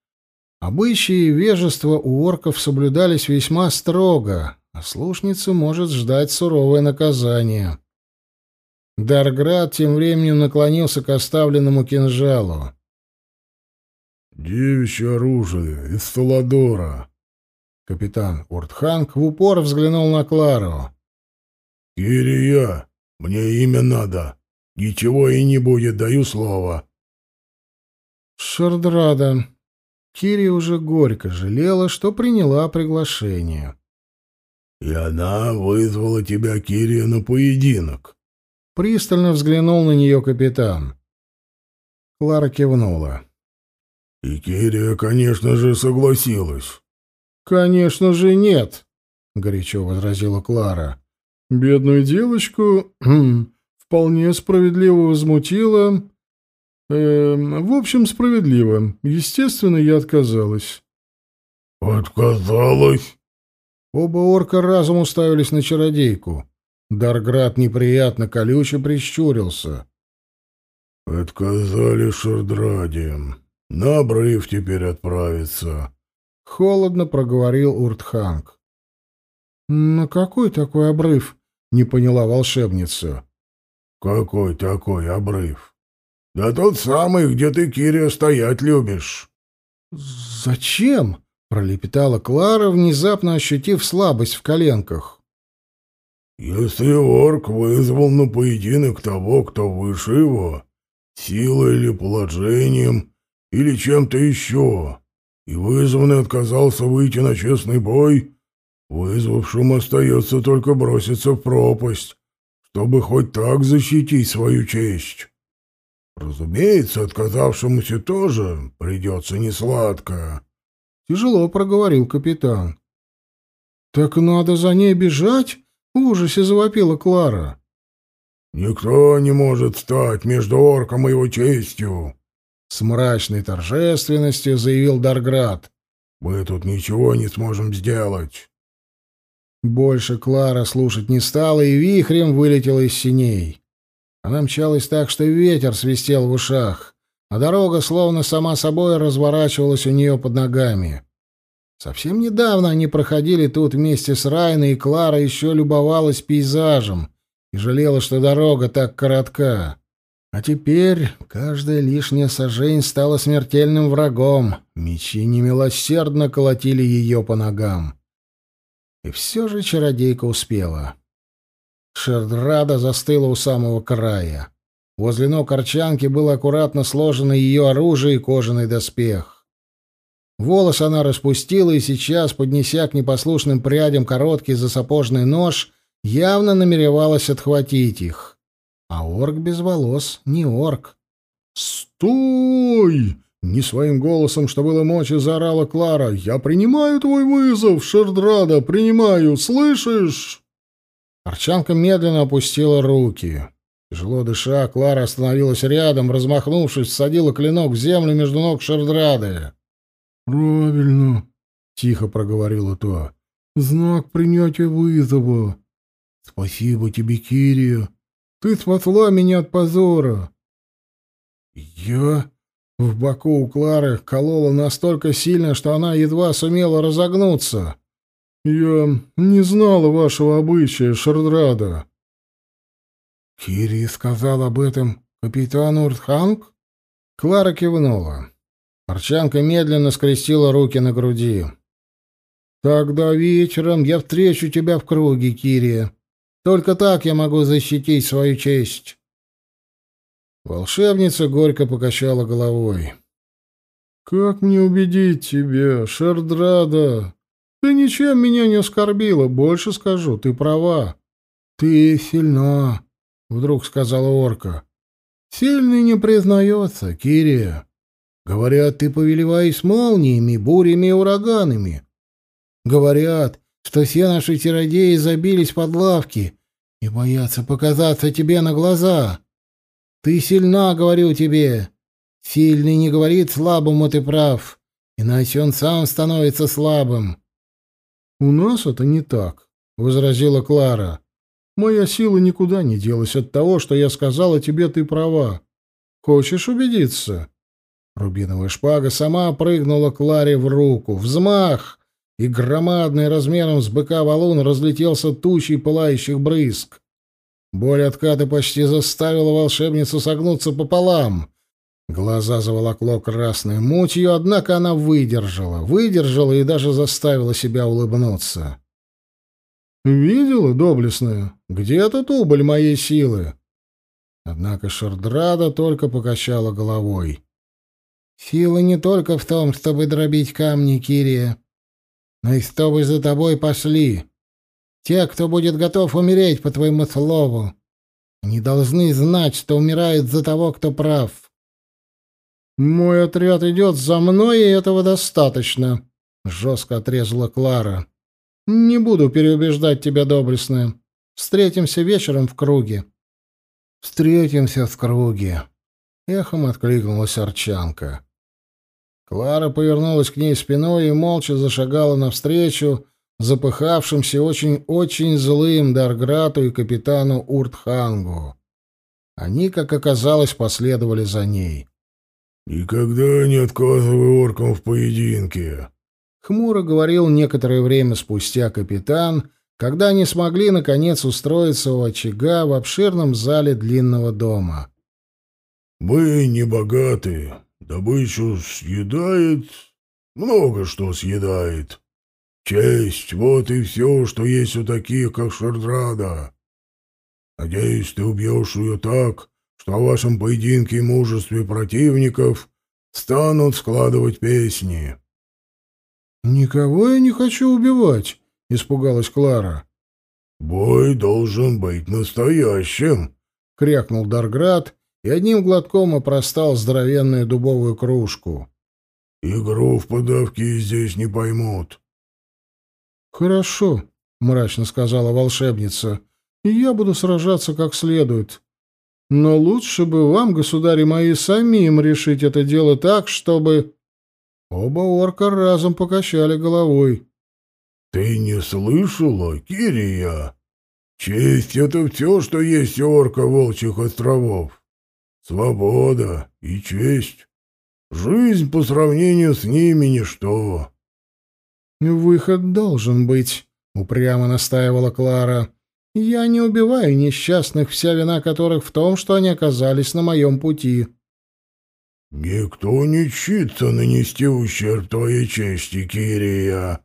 Обычаи и вежество у орков соблюдались весьма строго, а слушница может ждать суровое наказание. Дарград тем временем наклонился к оставленному кинжалу. «Девичье оружие из Саладора». Капитан Уртханг в упор взглянул на Клару. «Кирия, мне имя надо. Ничего и не будет, даю слово. Шардрада. Кири уже горько жалела, что приняла приглашение. И она вызвала тебя, Кирия, на поединок. Пристально взглянул на нее капитан. Клара кивнула. И Кирия, конечно же, согласилась. Конечно же, нет, горячо возразила Клара. Бедную девочку вполне справедливо возмутила... Э, в общем, справедливо. Естественно, я отказалась. «Отказалась?» Оба орка разом уставились на чародейку. Дарград неприятно колюче прищурился. «Отказали Шардраде. На обрыв теперь отправиться», — холодно проговорил Уртханг. «На какой такой обрыв?» — не поняла волшебница. «Какой такой обрыв?» «Да тот самый, где ты, Кирия, стоять любишь». «Зачем?» — пролепетала Клара, внезапно ощутив слабость в коленках. «Если орк вызвал на поединок того, кто выше его, силой или положением, или чем-то еще, и вызванный отказался выйти на честный бой, вызвавшему остается только броситься в пропасть, чтобы хоть так защитить свою честь. Разумеется, отказавшемуся тоже придется несладко. Тяжело проговорил капитан. Так надо за ней бежать? В ужасе завопила Клара. Никто не может стать между орком и его честью. С мрачной торжественностью заявил Дарград. Мы тут ничего не сможем сделать. Больше Клара слушать не стала и вихрем вылетела из синей. Она мчалась так, что ветер свистел в ушах, а дорога словно сама собой разворачивалась у нее под ногами. Совсем недавно они проходили тут вместе с Райной, и Клара еще любовалась пейзажем и жалела, что дорога так коротка. А теперь каждая лишняя сажень стала смертельным врагом. Мечи немилосердно колотили ее по ногам. И все же чародейка успела. Шердрада застыла у самого края. Возле ног арчанки было аккуратно сложено ее оружие и кожаный доспех. Волос она распустила и сейчас, поднеся к непослушным прядям короткий засапожный нож, явно намеревалась отхватить их. А орк без волос не орк. «Стой!» — не своим голосом, что было мочи, заорала Клара. «Я принимаю твой вызов, Шердрада, принимаю, слышишь?» Арчанка медленно опустила руки. Тяжело дыша, Клара остановилась рядом, размахнувшись, садила клинок в землю между ног Шердрады. «Правильно», — тихо проговорила то. «Знак принятия вызова. Спасибо тебе, Кирия. Ты спасла меня от позора. Я в боку у Клары колола настолько сильно, что она едва сумела разогнуться. Я не знала вашего обычая, Шардрада. Кири сказал об этом капитану Уртханг? Клара кивнула. Арчанка медленно скрестила руки на груди. «Тогда вечером я встречу тебя в круге, Кирия. Только так я могу защитить свою честь. Волшебница горько покачала головой. Как мне убедить тебя, Шердрада? Ты ничем меня не оскорбила, больше скажу, ты права. Ты сильна, вдруг сказала орка. Сильный не признается, Кирия. Говорят, ты повелеваешь молниями, бурями и ураганами. Говорят, что все наши чародеи забились под лавки и боятся показаться тебе на глаза. Ты сильна, говорю тебе. Сильный не говорит слабому, ты прав, иначе он сам становится слабым. — У нас это не так, — возразила Клара. — Моя сила никуда не делась от того, что я сказала тебе, ты права. Хочешь убедиться? Рубиновая шпага сама прыгнула Кларе в руку. Взмах! и громадный размером с быка валун разлетелся тучей пылающих брызг. Боль отката почти заставила волшебницу согнуться пополам. Глаза заволокло красной мутью, однако она выдержала, выдержала и даже заставила себя улыбнуться. «Видела, доблестная, где тут убыль моей силы?» Однако Шардрада только покачала головой. «Сила не только в том, чтобы дробить камни, Кирия но и чтобы за тобой пошли. Те, кто будет готов умереть по твоему слову. Они должны знать, что умирают за того, кто прав. Мой отряд идет за мной, и этого достаточно, жестко отрезала Клара. Не буду переубеждать тебя, доблестная. Встретимся вечером в круге. Встретимся в круге. Эхом откликнулась Арчанка. Клара повернулась к ней спиной и молча зашагала навстречу запыхавшимся очень-очень злым Дарграту и капитану Уртхангу. Они, как оказалось, последовали за ней. «Никогда не отказывай оркам в поединке», — хмуро говорил некоторое время спустя капитан, когда они смогли, наконец, устроиться у очага в обширном зале длинного дома. «Мы не богаты, Добычу съедает, много что съедает. Честь — вот и все, что есть у таких, как Шардрада. Надеюсь, ты убьешь ее так, что о вашем поединке и мужестве противников станут складывать песни. «Никого я не хочу убивать», — испугалась Клара. «Бой должен быть настоящим», — крякнул Дарград и одним глотком опростал здоровенную дубовую кружку. «Игру в подавки здесь не поймут». «Хорошо», — мрачно сказала волшебница, — «и я буду сражаться как следует. Но лучше бы вам, государи мои, самим решить это дело так, чтобы...» Оба орка разом покачали головой. «Ты не слышала, Кирия? Честь — это все, что есть у орка Волчьих островов. Свобода и честь. Жизнь по сравнению с ними — ничто». «Выход должен быть», — упрямо настаивала Клара. «Я не убиваю несчастных, вся вина которых в том, что они оказались на моем пути». «Никто не чится нанести ущерб твоей чести, Кирия»,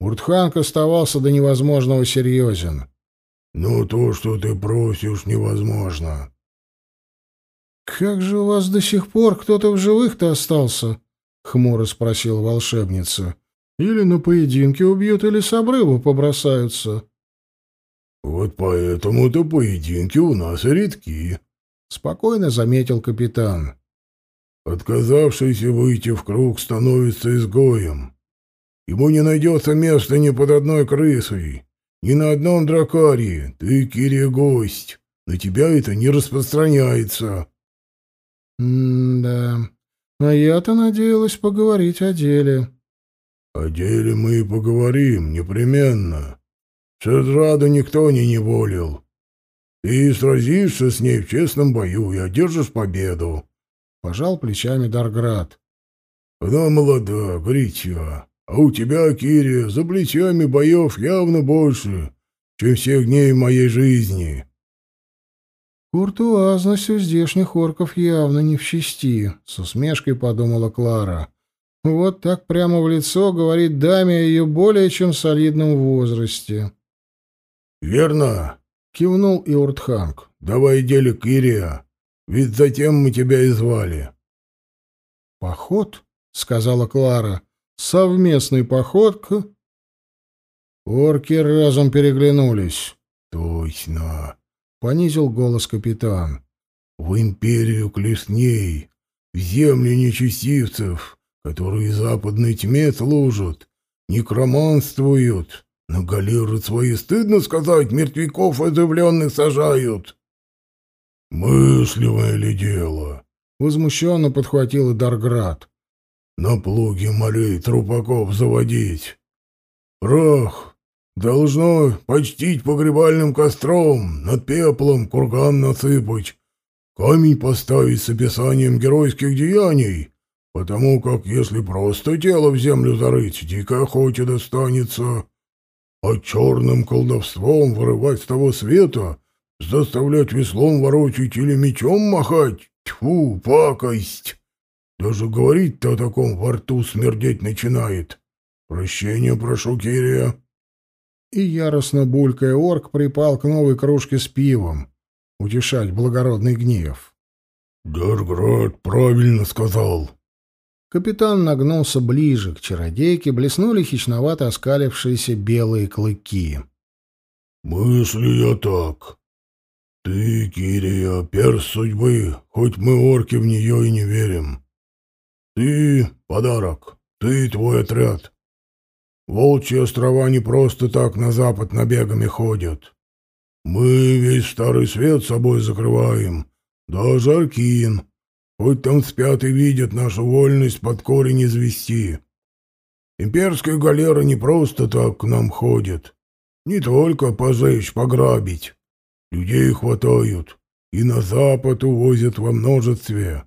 Уртханг оставался до невозможного серьезен. «Но то, что ты просишь, невозможно». «Как же у вас до сих пор кто-то в живых-то остался?» — хмуро спросила волшебница. «Или на поединке убьют, или с обрыва побросаются». «Вот поэтому-то поединки у нас редки», — спокойно заметил капитан. «Отказавшийся выйти в круг становится изгоем. Ему не найдется места ни под одной крысой, ни на одном дракарии. Ты, Кирия, гость. На тебя это не распространяется. М-да. А я-то надеялась поговорить о деле. О деле мы и поговорим, непременно. Шедраду никто не неволил. Ты сразишься с ней в честном бою и одержишь победу. Пожал плечами Дарград. Она молода, горяча. А у тебя, Кирия, за плечами боев явно больше, чем всех дней моей жизни. Куртуазность у здешних орков явно не в чести, с усмешкой подумала Клара. Вот так прямо в лицо говорит даме о ее более чем солидном возрасте. «Верно», — кивнул и Уртханг. «Давай деле, Кирия, ведь затем мы тебя и звали». «Поход?» — сказала Клара совместный поход к... Орки разом переглянулись. «Точно!» — понизил голос капитан. «В империю клесней, в земли нечестивцев, которые западной тьме служат, некроманствуют, на галеры свои, стыдно сказать, мертвяков оживленных сажают». «Мысливое ли дело?» — возмущенно подхватил и Дарград на плуге молей трупаков заводить. Прах должно почтить погребальным костром, над пеплом курган насыпать, камень поставить с описанием геройских деяний, потому как если просто тело в землю зарыть, дикой охоте достанется, а черным колдовством вырывать с того света, заставлять веслом ворочать или мечом махать, тьфу, пакость!» Даже говорить-то о таком во рту смердеть начинает. Прощения прошу, Кирия. И яростно булькая орк припал к новой кружке с пивом, утешать благородный гнев. Дарград правильно сказал. Капитан нагнулся ближе к чародейке, блеснули хищновато оскалившиеся белые клыки. «Мысли я так. Ты, Кирия, перс судьбы, хоть мы орки в нее и не верим. Ты — подарок, ты — твой отряд. Волчьи острова не просто так на запад набегами ходят. Мы весь Старый Свет собой закрываем, даже Аркин, хоть там спят и видят нашу вольность под корень извести. Имперская галера не просто так к нам ходит, не только пожечь, пограбить. Людей хватают и на запад увозят во множестве.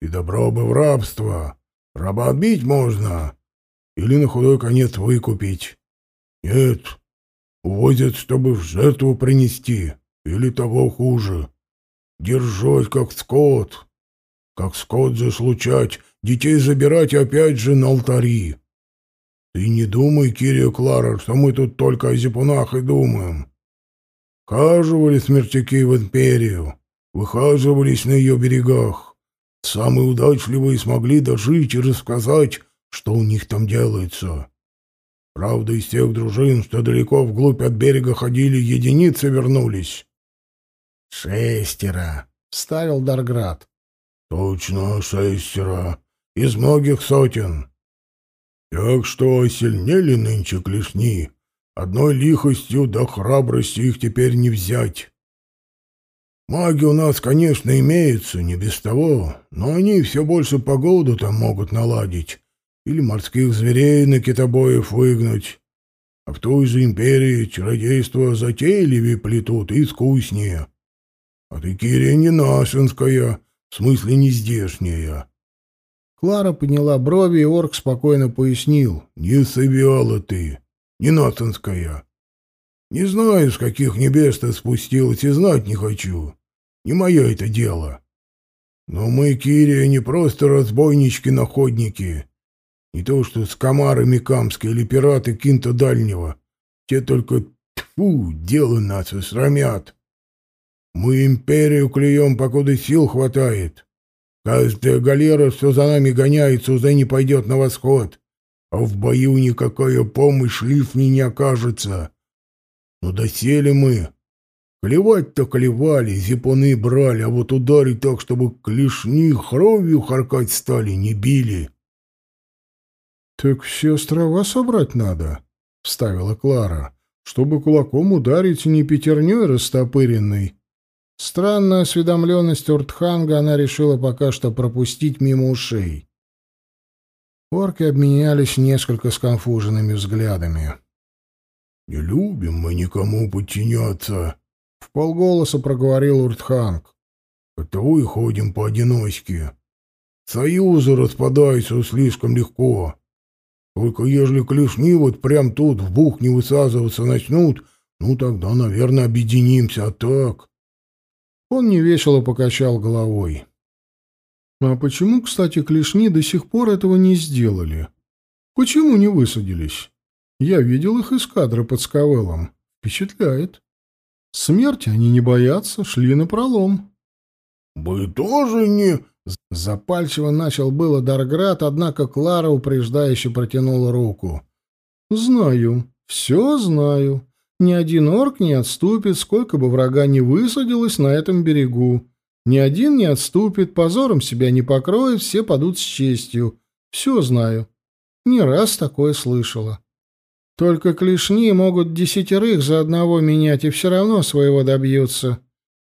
И добро бы в рабство. Раба отбить можно. Или на худой конец выкупить. Нет, увозят, чтобы в жертву принести. Или того хуже. Держать, как скот. Как скот заслучать, детей забирать опять же на алтари. Ты не думай, Кирия Клара, что мы тут только о зипунах и думаем. Хаживали смертяки в империю, выхаживались на ее берегах. Самые удачливые смогли дожить и рассказать, что у них там делается. Правда, из тех дружин, что далеко вглубь от берега ходили, единицы вернулись. «Шестеро», — вставил Дарград. Точно шестеро. Из многих сотен. Так что осильнели нынче клешни. Одной лихостью да храбростью их теперь не взять. Маги у нас, конечно, имеются, не без того, но они все больше погоду там могут наладить или морских зверей на китобоев выгнать. А в той же империи чародейство затейливее плетут и искуснее. А ты, Кирия, не нашинская, в смысле не здешняя. Клара подняла брови, и орк спокойно пояснил. «Не совиала ты, не натанская. Не знаю, с каких небес ты спустилась, и знать не хочу. Не мое это дело. Но мы, Кирия, не просто разбойнички-находники. Не то что с комарами камские или пираты Кинта Дальнего. Те только, тьфу, дело нас срамят. Мы империю клюем, покуда сил хватает. Каждая галера все за нами гоняется, уже не пойдет на восход. А в бою никакая помощь лифни не окажется. Но досели мы. Клевать-то клевали, зипуны брали, а вот ударить так, чтобы клешни кровью харкать стали, не били. — Так все острова собрать надо, — вставила Клара, — чтобы кулаком ударить не пятерней растопыренной. Странную осведомленность Уртханга она решила пока что пропустить мимо ушей. Орки обменялись несколько сконфуженными взглядами. «Не любим мы никому подчиняться», — в полголоса проговорил Уртханг. «Оттого и ходим поодиночке. Союзы распадаются слишком легко. Только ежели клешни вот прям тут в бух не высазываться начнут, ну тогда, наверное, объединимся, а так...» Он невесело покачал головой. «А почему, кстати, клешни до сих пор этого не сделали? Почему не высадились?» Я видел их из кадра под Скавеллом. Впечатляет. Смерти они не боятся, шли на пролом. «Вы тоже не...» Запальчиво начал было Дарград, однако Клара упреждающе протянула руку. «Знаю, все знаю. Ни один орк не отступит, сколько бы врага не высадилось на этом берегу. Ни один не отступит, позором себя не покроет, все падут с честью. Все знаю. Не раз такое слышала. Только клешни могут десятерых за одного менять и все равно своего добьются.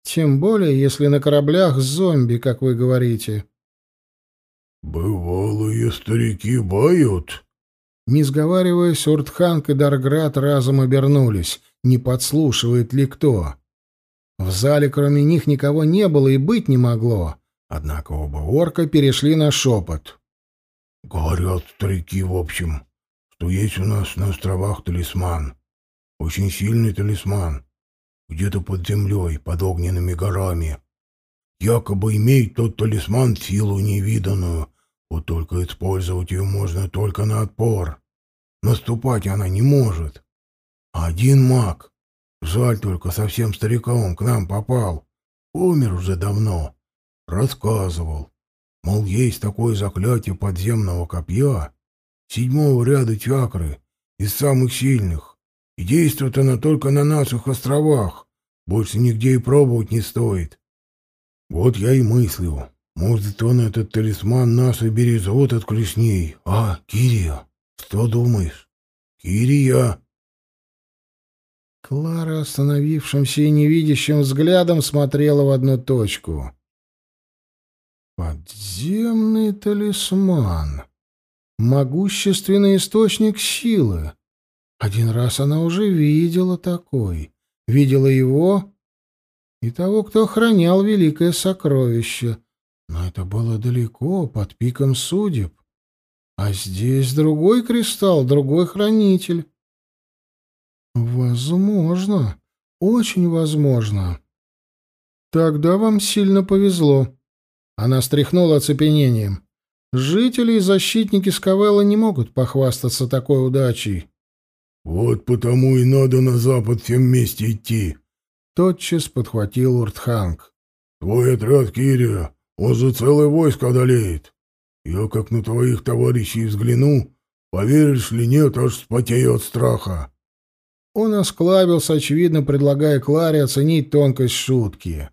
Тем более, если на кораблях зомби, как вы говорите. «Бывалые старики бают?» Не сговариваясь, Уртханг и Дарград разом обернулись, не подслушивает ли кто. В зале кроме них никого не было и быть не могло. Однако оба орка перешли на шепот. «Говорят старики, в общем, что есть у нас на островах талисман. Очень сильный талисман. Где-то под землей, под огненными горами. Якобы имеет тот талисман силу невиданную, вот только использовать ее можно только на отпор. Наступать она не может. Один маг, жаль только совсем стариком, к нам попал. Умер уже давно. Рассказывал. Мол, есть такое заклятие подземного копья, седьмого ряда чакры, из самых сильных. И действует она только на наших островах. Больше нигде и пробовать не стоит. Вот я и мыслю. Может, он этот талисман нас и бережет от клешней. А, Кирия, что думаешь? Кирия!» Клара, остановившимся и невидящим взглядом, смотрела в одну точку. «Подземный талисман. Могущественный источник силы. Один раз она уже видела такой. Видела его и того, кто охранял великое сокровище. Но это было далеко, под пиком судеб. А здесь другой кристалл, другой хранитель. Возможно, очень возможно. Тогда вам сильно повезло. Она стряхнула оцепенением. Жители и защитники Скавелла не могут похвастаться такой удачей. Вот потому и надо на запад всем вместе идти. Тотчас подхватил Уртханг. Твой отряд, Кирия, он за целое войско одолеет. Я как на твоих товарищей взгляну, поверишь ли нет, аж спотею от страха. Он осклабился, очевидно, предлагая Кларе оценить тонкость шутки.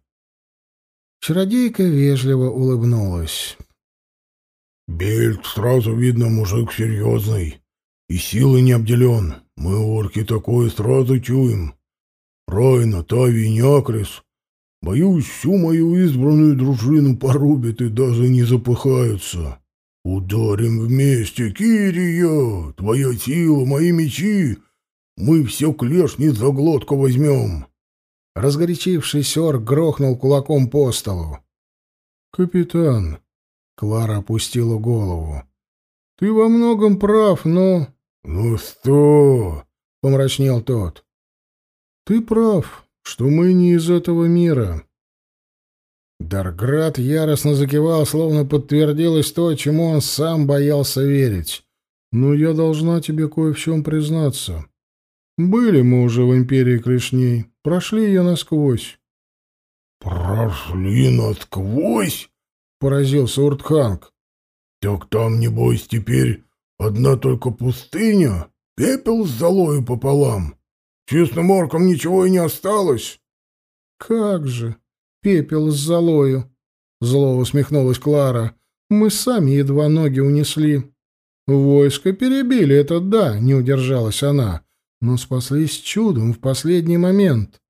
Чародейка вежливо улыбнулась. Бельт сразу видно мужик серьезный и силы не обделен. Мы, орки, такое сразу чуем. Райна, Тави и Някрис, боюсь, всю мою избранную дружину порубят и даже не запыхаются. Ударим вместе, Кирия, твоя сила, мои мечи, мы все клешни за глотку возьмем. Разгорячившийся орк грохнул кулаком по столу. «Капитан», — Клара опустила голову, — «ты во многом прав, но...» «Ну что?» — помрачнел тот. «Ты прав, что мы не из этого мира». Дарград яростно закивал, словно подтвердилось то, чему он сам боялся верить. «Но я должна тебе кое в чем признаться. Были мы уже в Империи Клешней, прошли ее насквозь». «Прошли насквозь?» — поразился Уртханг. «Так там, небось, теперь Одна только пустыня, пепел с золою пополам. Честным оркам ничего и не осталось. — Как же, пепел с золою! — зло усмехнулась Клара. — Мы сами едва ноги унесли. Войско перебили, это да, не удержалась она, но спаслись чудом в последний момент.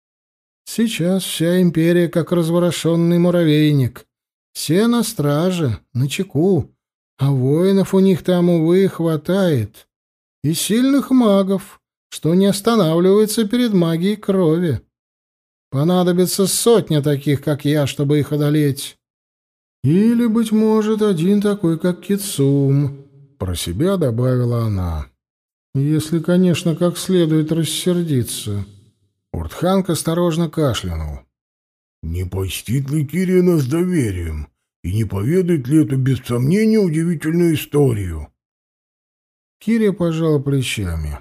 Сейчас вся империя как разворошенный муравейник. Все на страже, на чеку. А воинов у них там, увы, хватает. И сильных магов, что не останавливаются перед магией крови. Понадобится сотня таких, как я, чтобы их одолеть. Или, быть может, один такой, как Кицум, — про себя добавила она. Если, конечно, как следует рассердиться. Уртханг осторожно кашлянул. — Не почтит ли Кирия нас доверием? И не поведает ли эту без сомнения удивительную историю? Кирия пожала плечами.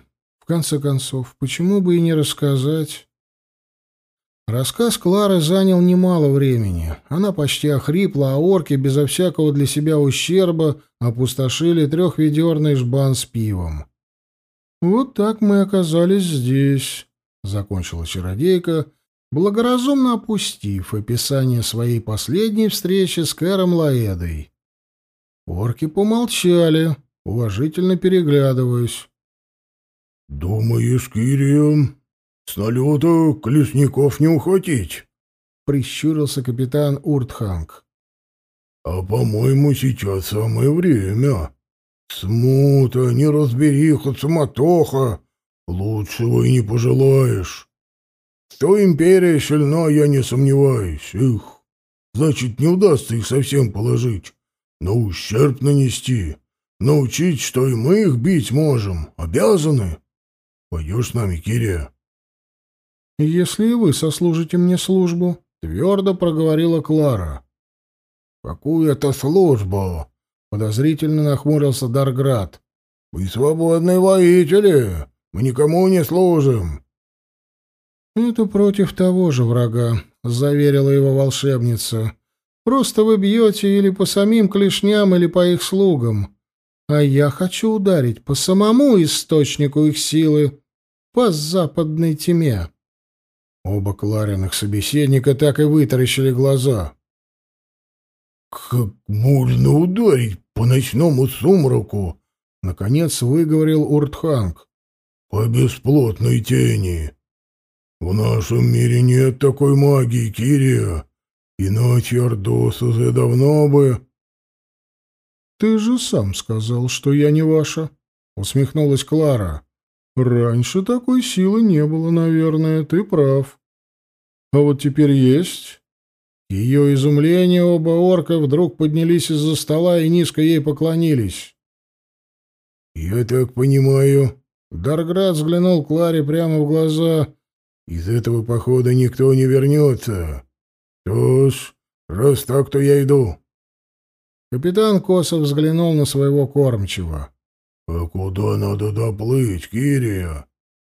Конце концов, почему бы и не рассказать? Рассказ Клары занял немало времени. Она почти охрипла, а орки безо всякого для себя ущерба опустошили трехведерный жбан с пивом. «Вот так мы оказались здесь», — закончила чародейка, — благоразумно опустив описание своей последней встречи с Кэром Лаэдой. Орки помолчали, уважительно переглядываясь. — Думаешь, Кирием, с налета колесников не ухватить? — прищурился капитан Уртханг. — А, по-моему, сейчас самое время. Смута, неразбериха, суматоха. Лучшего и не пожелаешь. Что империя сильна, я не сомневаюсь. Их, значит, не удастся их совсем положить, но ущерб нанести. Научить, что и мы их бить можем. Обязаны. Пойдешь с нами, Кирия? Если и вы сослужите мне службу, — твердо проговорила Клара. — Какую это службу? — подозрительно нахмурился Дарград. — Мы свободные воители. Мы никому не служим. «Это против того же врага», — заверила его волшебница. «Просто вы бьете или по самим клешням, или по их слугам. А я хочу ударить по самому источнику их силы, по западной тьме». Оба Клариных собеседника так и вытаращили глаза. «Как можно ударить по ночному сумраку?» — наконец выговорил Уртханг. «По бесплотной тени». В нашем мире нет такой магии, Кирия. Иначе Ордос уже давно бы... — Ты же сам сказал, что я не ваша, — усмехнулась Клара. — Раньше такой силы не было, наверное, ты прав. А вот теперь есть. Ее изумление оба орка вдруг поднялись из-за стола и низко ей поклонились. — Я так понимаю... Дарград взглянул Кларе прямо в глаза из этого похода никто не вернется. Что ж, раз так, то я иду. Капитан Косов взглянул на своего кормчего. — А куда надо доплыть, Кирия?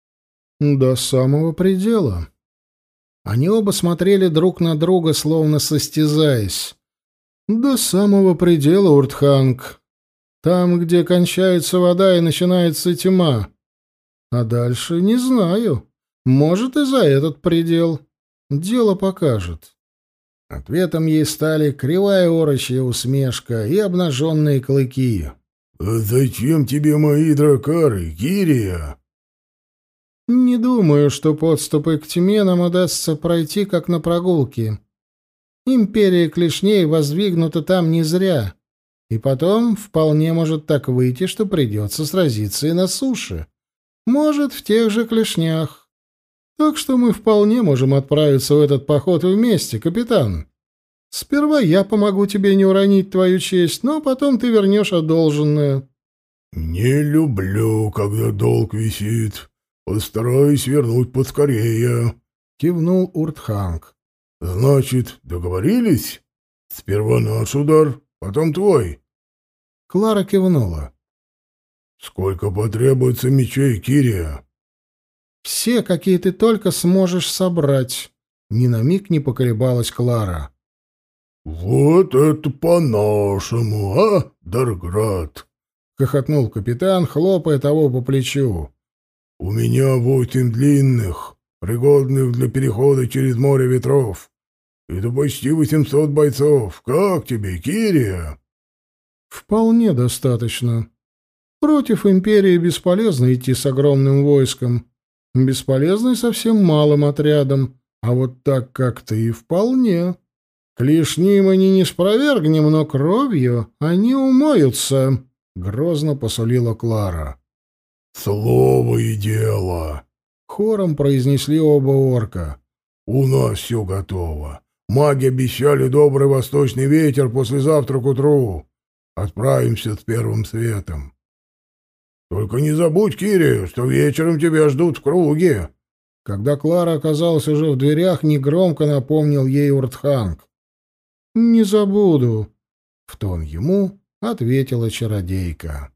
— До самого предела. Они оба смотрели друг на друга, словно состязаясь. До самого предела, Уртханг. Там, где кончается вода и начинается тьма. А дальше не знаю. Может, и за этот предел. Дело покажет. Ответом ей стали кривая орочья усмешка и обнаженные клыки. «А зачем тебе мои дракары, Кирия?» «Не думаю, что подступы к тьме нам удастся пройти, как на прогулке. Империя клешней воздвигнута там не зря, и потом вполне может так выйти, что придется сразиться и на суше. Может, в тех же клешнях. Так что мы вполне можем отправиться в этот поход вместе, капитан. Сперва я помогу тебе не уронить твою честь, но потом ты вернешь одолженное». «Не люблю, когда долг висит. Постараюсь вернуть поскорее», — кивнул Уртханг. «Значит, договорились? Сперва наш удар, потом твой». Клара кивнула. «Сколько потребуется мечей, Кирия?» «Все, какие ты только сможешь собрать», — ни на миг не поколебалась Клара. «Вот это по-нашему, а, Дарград?» — хохотнул капитан, хлопая того по плечу. «У меня восемь длинных, пригодных для перехода через море ветров. Это почти восемьсот бойцов. Как тебе, Кирия?» «Вполне достаточно. Против империи бесполезно идти с огромным войском. Бесполезно и совсем малым отрядом. А вот так как ты, вполне». Клешни мы не спровергнем, но кровью они умоются, — грозно посулила Клара. — Слово и дело! — хором произнесли оба орка. — У нас все готово. Маги обещали добрый восточный ветер послезавтра к утру. Отправимся с первым светом. Только не забудь, Кири, что вечером тебя ждут в круге. Когда Клара оказалась уже в дверях, негромко напомнил ей Уртханг. «Не забуду», — в тон ему ответила чародейка.